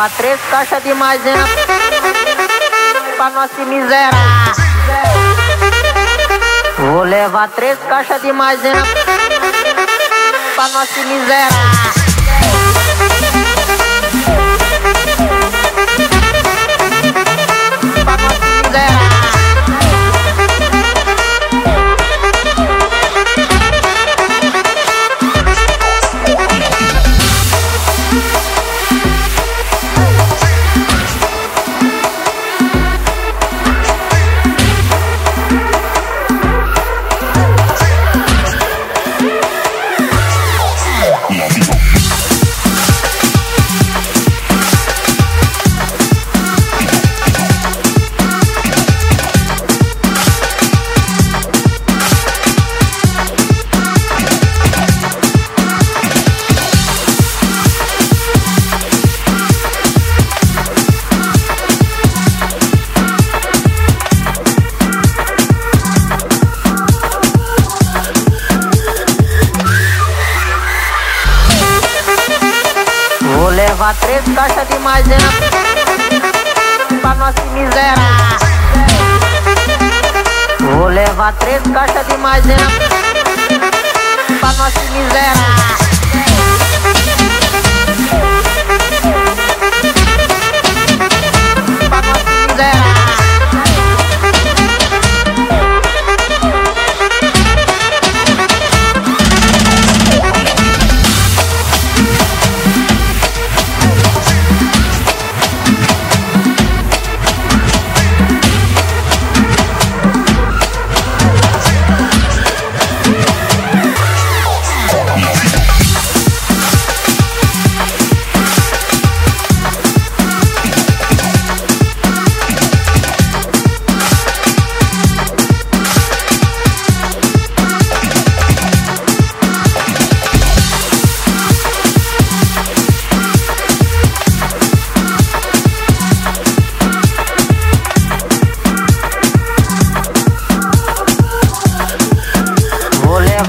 Levar três caixas de maisena pra nós se miserar. Vou levar três caixas de maisena pra nós se miserar. Levar três caixas de maisena pra nós se miserar. Vou levar três caixas de maisena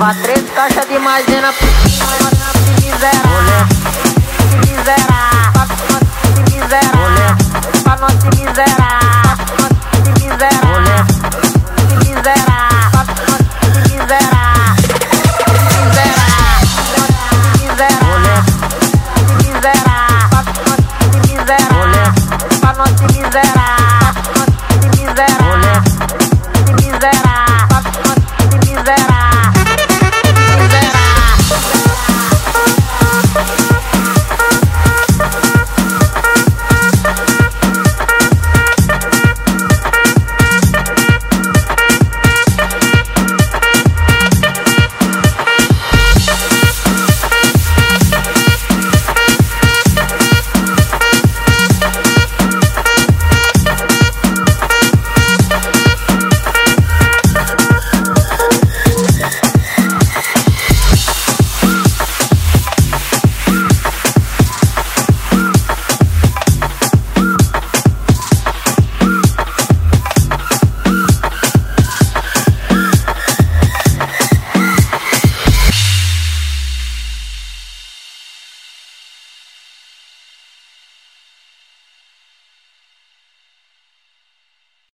Leva três caixas de imagina. pro miséria.